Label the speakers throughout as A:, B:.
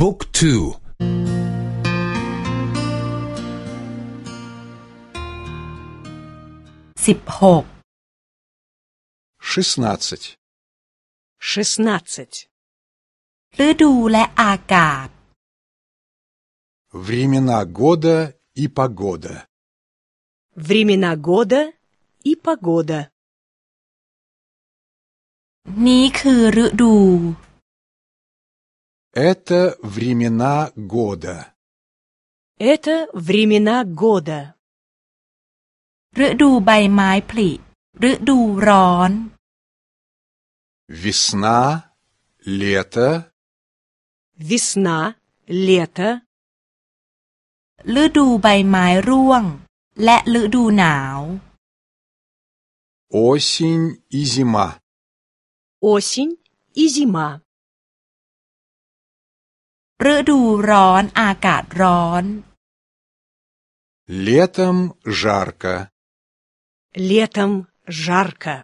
A: บุ๊กทู
B: สิบหก
C: шестнадцать,
D: шестнадцать,
B: ฤดูและอากาศ
C: времена года и погода,
D: времена года и погода.
B: นี้คือฤดู
C: это времена года,
D: Это времена года.
B: ฤดูใบไม้ผลิฤดูร้อน
C: весна, лето,
D: Весна, лето,
B: ฤดูใบไม้ร่วง และฤดูหนาว
C: осень и зима,
D: осень и зима.
B: ฤดูร้อนอากาศร้อน
C: летом жарко,
D: Летом жарко.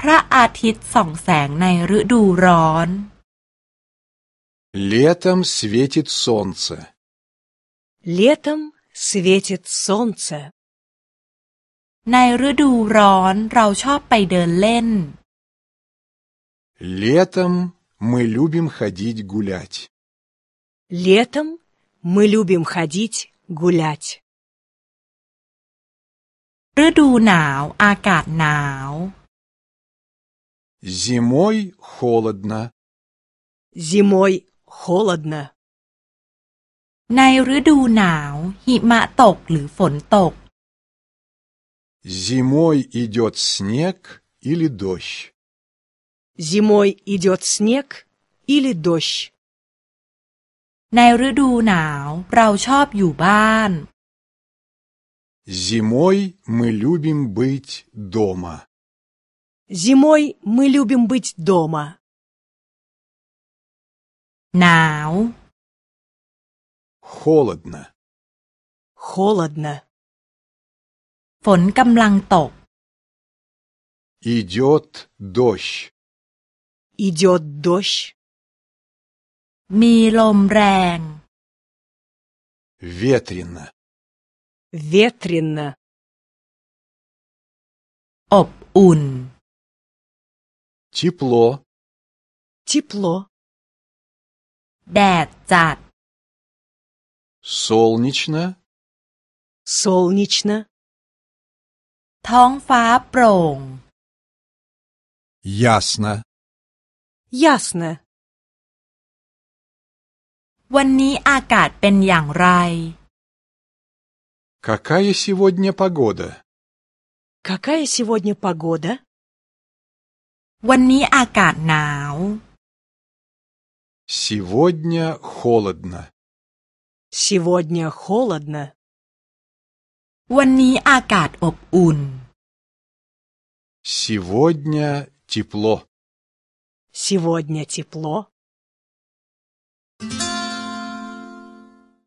B: พระอาทิตย์ส่องแสงในฤดูร้อน
C: летом светит солнце,
D: Летом светит солнце.
B: ในฤดูร้อนเราชอบไปเดินเล่น
C: летом мы любим ходить гулять,
D: Летом мы любим ходить гулять.
B: ฤดูหนาวอากาศหนาว
C: зимой холодно,
D: Зимой холодно.
B: ในฤดูหนาว หิมะตกหรือฝนตก
C: зимой идет снег или дождь.
D: Зимой идет снег или дождь.
B: ในฤดูหนาวเราชอบอยู่บ้าน
C: Зимой мы любим быть дома.
D: Зимой мы любим быть дома.
B: หนาว
C: Холодно.
D: Холодно.
B: ฝนกำลังตก
C: Идет дождь.
D: Идет дождь.
B: มีลมแรง
C: Ветрено.
D: Ветрено.
B: อบอุ่น
C: Тепло.
D: Тепло.
B: แดดจัด
C: Солнечно.
D: Солнечно.
B: ท้องฟ้าโปร่ง
C: Ясно.
D: Ясно.
B: วันนี้อากาศเป็นอย่างไร
C: Какая сегодня погода?
D: Какая сегодня погода?
B: วันนี้อากาศหนาว
C: Сегодня холодно.
D: Сегодня холодно.
B: วันนี้อากาศอบอุ่น
C: Сегодня тепло.
D: Сегодня тепло.